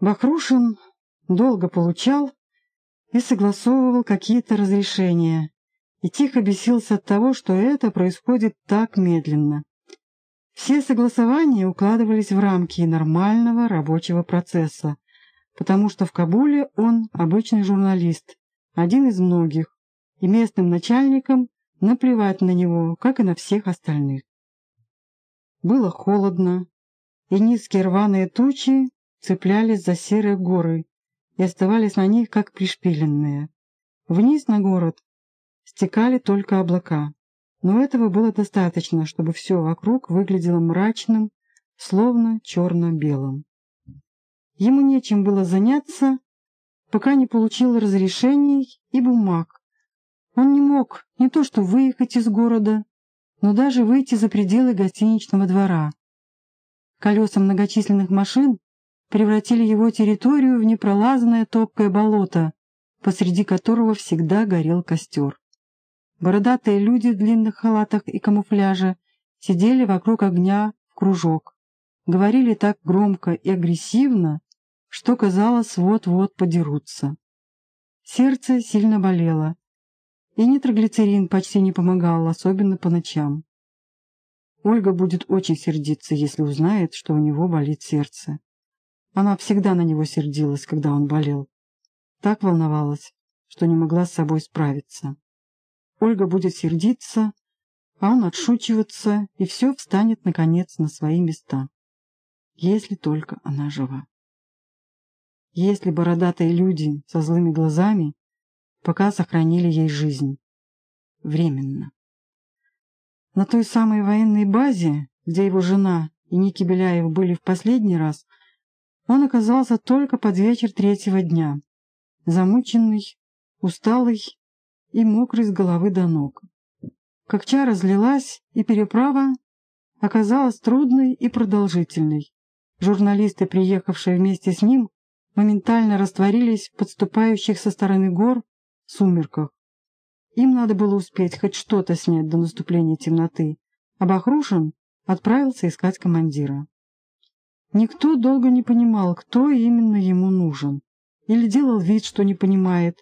Бахрушин долго получал и согласовывал какие-то разрешения, и тихо бесился от того, что это происходит так медленно. Все согласования укладывались в рамки нормального рабочего процесса, потому что в Кабуле он обычный журналист, один из многих, и местным начальникам наплевать на него, как и на всех остальных. Было холодно, и низкие рваные тучи цеплялись за серые горы и оставались на них, как пришпиленные. Вниз на город стекали только облака, но этого было достаточно, чтобы все вокруг выглядело мрачным, словно черно-белым. Ему нечем было заняться, пока не получил разрешений и бумаг. Он не мог не то что выехать из города, но даже выйти за пределы гостиничного двора. Колеса многочисленных машин превратили его территорию в непролазное топкое болото, посреди которого всегда горел костер. Бородатые люди в длинных халатах и камуфляже сидели вокруг огня в кружок. Говорили так громко и агрессивно, что казалось, вот-вот подерутся. Сердце сильно болело, и нитроглицерин почти не помогал, особенно по ночам. Ольга будет очень сердиться, если узнает, что у него болит сердце. Она всегда на него сердилась, когда он болел. Так волновалась, что не могла с собой справиться. Ольга будет сердиться, а он отшучиваться, и все встанет, наконец, на свои места. Если только она жива. Если бородатые люди со злыми глазами пока сохранили ей жизнь. Временно. На той самой военной базе, где его жена и Ники Беляев были в последний раз, он оказался только под вечер третьего дня, замученный, усталый и мокрый с головы до ног. Когча разлилась, и переправа оказалась трудной и продолжительной. Журналисты, приехавшие вместе с ним, моментально растворились в подступающих со стороны гор сумерках. Им надо было успеть хоть что-то снять до наступления темноты, а Бахрушин отправился искать командира. Никто долго не понимал, кто именно ему нужен, или делал вид, что не понимает.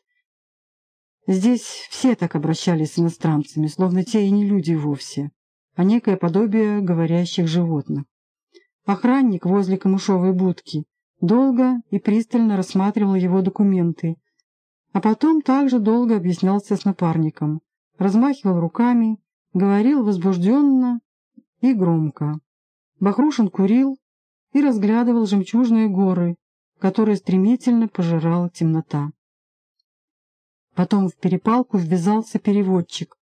Здесь все так обращались с иностранцами, словно те и не люди вовсе, а некое подобие говорящих животных. Охранник возле камышовой будки долго и пристально рассматривал его документы, а потом также долго объяснялся с напарником, размахивал руками, говорил возбужденно и громко. Бахрушин курил и разглядывал жемчужные горы, которые стремительно пожирала темнота. Потом в перепалку ввязался переводчик.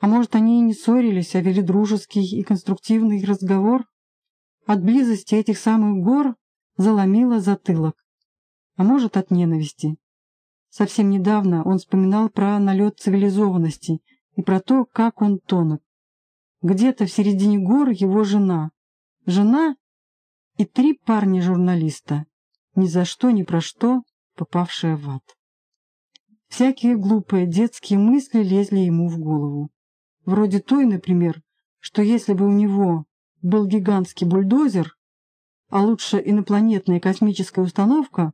А может, они и не ссорились, а вели дружеский и конструктивный разговор? От близости этих самых гор заломило затылок. А может, от ненависти. Совсем недавно он вспоминал про налет цивилизованности и про то, как он тонок. Где-то в середине гор его жена. Жена и три парня-журналиста, ни за что, ни про что попавшие в ад. Всякие глупые детские мысли лезли ему в голову. Вроде той, например, что если бы у него был гигантский бульдозер, а лучше инопланетная космическая установка,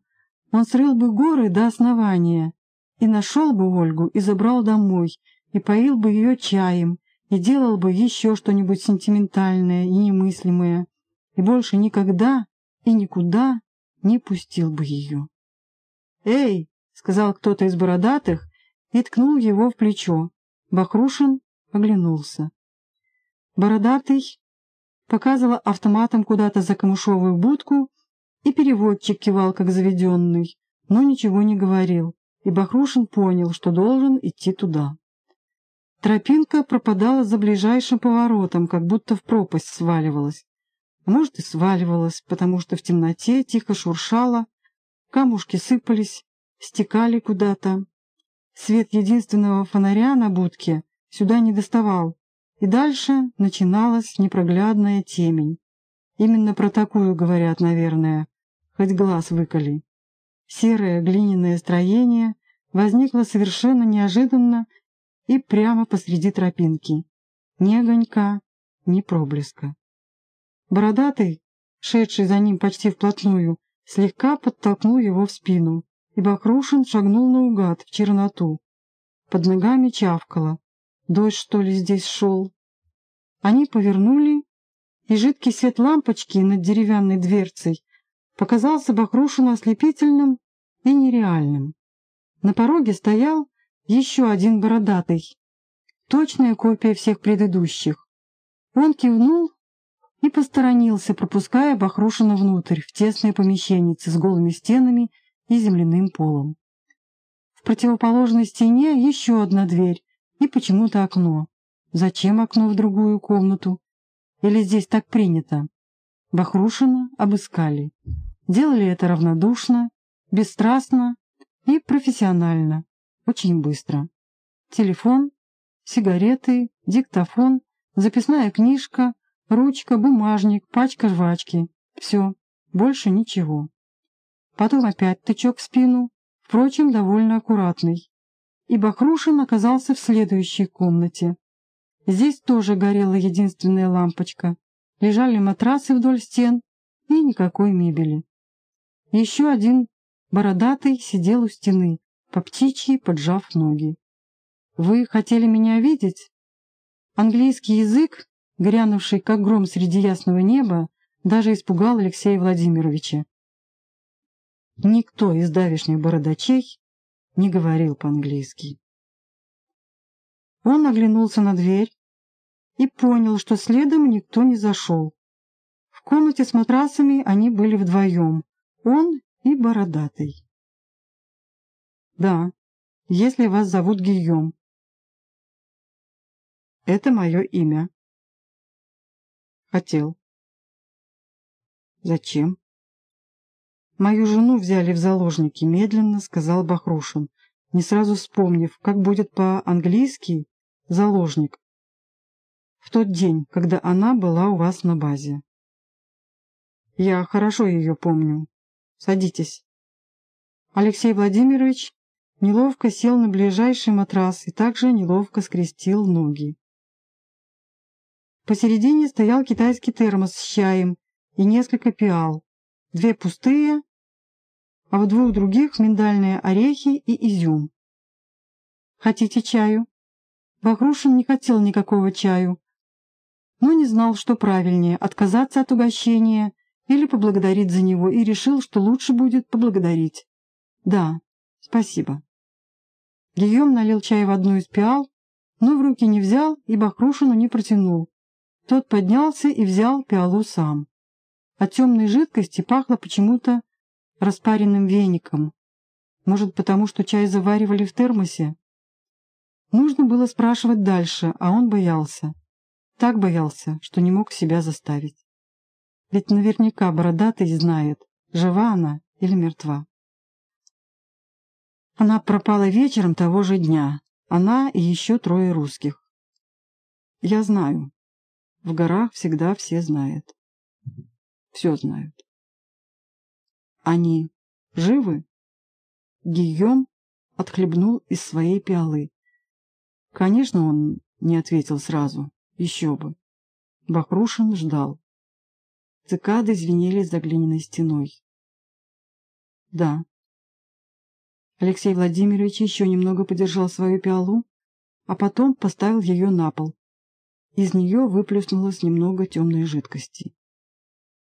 он срыл бы горы до основания и нашел бы Ольгу и забрал домой, и поил бы ее чаем, и делал бы еще что-нибудь сентиментальное и немыслимое, и больше никогда и никуда не пустил бы ее. «Эй!» — сказал кто-то из бородатых и ткнул его в плечо. Бахрушин оглянулся. Бородатый показывал автоматом куда-то за камышовую будку и переводчик кивал, как заведенный, но ничего не говорил, и Бахрушин понял, что должен идти туда. Тропинка пропадала за ближайшим поворотом, как будто в пропасть сваливалась. Может, и сваливалась, потому что в темноте тихо шуршало, камушки сыпались, стекали куда-то. Свет единственного фонаря на будке сюда не доставал, и дальше начиналась непроглядная темень. Именно про такую говорят, наверное, хоть глаз выколи. Серое глиняное строение возникло совершенно неожиданно и прямо посреди тропинки. Ни огонька, ни проблеска. Бородатый, шедший за ним почти вплотную, слегка подтолкнул его в спину, и Бахрушин шагнул наугад в черноту. Под ногами чавкало. Дождь, что ли, здесь шел? Они повернули, и жидкий свет лампочки над деревянной дверцей показался Бахрушину ослепительным и нереальным. На пороге стоял еще один бородатый, точная копия всех предыдущих. Он кивнул и посторонился, пропуская Бахрушина внутрь, в тесное помещение с голыми стенами и земляным полом. В противоположной стене еще одна дверь и почему-то окно. Зачем окно в другую комнату? Или здесь так принято? Бахрушина обыскали. Делали это равнодушно, бесстрастно и профессионально, очень быстро. Телефон, сигареты, диктофон, записная книжка, ручка, бумажник, пачка жвачки. Все, больше ничего. Потом опять тычок в спину, впрочем, довольно аккуратный. И Бахрушин оказался в следующей комнате. Здесь тоже горела единственная лампочка. Лежали матрасы вдоль стен и никакой мебели. Еще один бородатый сидел у стены, по птичьи поджав ноги. «Вы хотели меня видеть?» Английский язык, грянувший как гром среди ясного неба, даже испугал Алексея Владимировича. Никто из давешних бородачей не говорил по-английски. Он оглянулся на дверь и понял, что следом никто не зашел. В комнате с матрасами они были вдвоем, он и бородатый. «Да, если вас зовут Гийом». «Это мое имя». «Хотел». «Зачем?» «Мою жену взяли в заложники», — медленно сказал Бахрушин, не сразу вспомнив, как будет по-английски «заложник» в тот день, когда она была у вас на базе. Я хорошо ее помню. Садитесь. Алексей Владимирович неловко сел на ближайший матрас и также неловко скрестил ноги. Посередине стоял китайский термос с чаем и несколько пиал, две пустые а в двух других миндальные орехи и изюм. «Хотите чаю?» Бахрушин не хотел никакого чаю, но не знал, что правильнее – отказаться от угощения или поблагодарить за него, и решил, что лучше будет поблагодарить. «Да, спасибо». Гийом налил чай в одну из пиал, но в руки не взял и Бахрушину не протянул. Тот поднялся и взял пиалу сам. От темной жидкости пахло почему-то распаренным веником. Может, потому что чай заваривали в термосе? Нужно было спрашивать дальше, а он боялся. Так боялся, что не мог себя заставить. Ведь наверняка бородатый знает, жива она или мертва. Она пропала вечером того же дня. Она и еще трое русских. Я знаю. В горах всегда все знают. Все знают. Они живы? Гийом отхлебнул из своей пиалы. Конечно, он не ответил сразу. Еще бы. Бахрушин ждал. Цикады звенели за глиняной стеной. Да. Алексей Владимирович еще немного подержал свою пиалу, а потом поставил ее на пол. Из нее выплеснулось немного темной жидкости.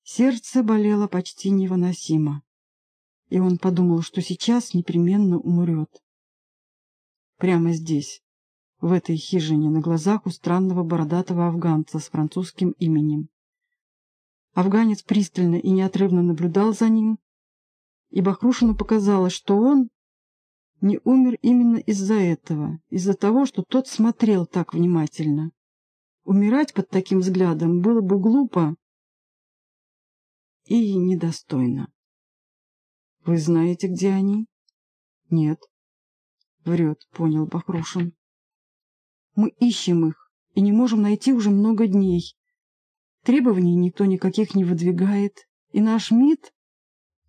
Сердце болело почти невыносимо, и он подумал, что сейчас непременно умрет. Прямо здесь, в этой хижине, на глазах у странного бородатого афганца с французским именем. Афганец пристально и неотрывно наблюдал за ним, и Бахрушину показалось, что он не умер именно из-за этого, из-за того, что тот смотрел так внимательно. Умирать под таким взглядом было бы глупо, и недостойно. Вы знаете, где они? Нет. Врет, понял Бахрушин. Мы ищем их и не можем найти уже много дней. Требований никто никаких не выдвигает, и наш МИД...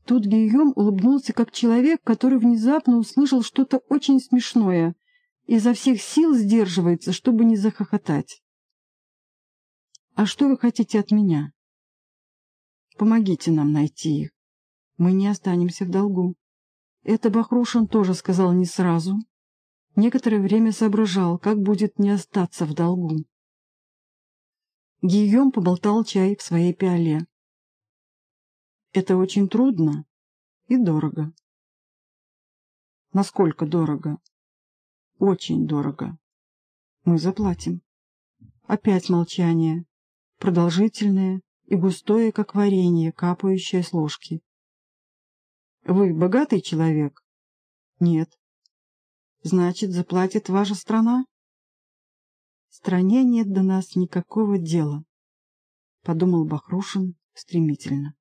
Тут Гийом улыбнулся как человек, который внезапно услышал что-то очень смешное и изо всех сил сдерживается, чтобы не захохотать. «А что вы хотите от меня?» Помогите нам найти их. мы не останемся в долгу. Это Бахрушин тоже сказал не сразу. Некоторое время соображал, как будет не остаться в долгу. Гийом поболтал чай в своей пиале. Это очень трудно и дорого. Насколько дорого? Очень дорого. Мы заплатим. Опять молчание, продолжительное и густое, как варенье, капающее с ложки. Вы богатый человек? Нет. Значит, заплатит ваша страна? Стране нет до нас никакого дела, подумал Бахрушин стремительно.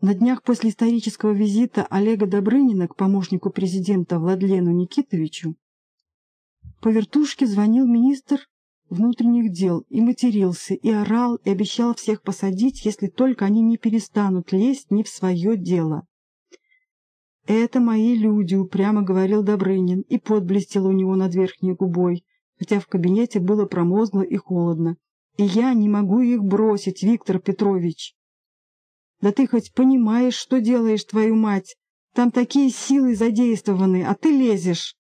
На днях после исторического визита Олега Добрынина к помощнику президента Владлену Никитовичу по вертушке звонил министр внутренних дел и матерился, и орал, и обещал всех посадить, если только они не перестанут лезть не в свое дело. «Это мои люди», — упрямо говорил Добрынин, и пот блестел у него над верхней губой, хотя в кабинете было промозгло и холодно. «И я не могу их бросить, Виктор Петрович». «Да ты хоть понимаешь, что делаешь, твою мать? Там такие силы задействованы, а ты лезешь.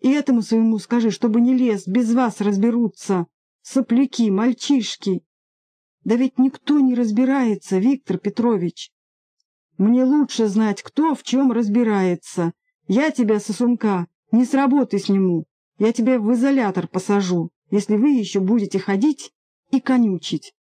И этому своему скажи, чтобы не лез, без вас разберутся». Сопляки, мальчишки! Да ведь никто не разбирается, Виктор Петрович. Мне лучше знать, кто в чем разбирается. Я тебя, сосунка, не с работы сниму. Я тебя в изолятор посажу, если вы еще будете ходить и конючить.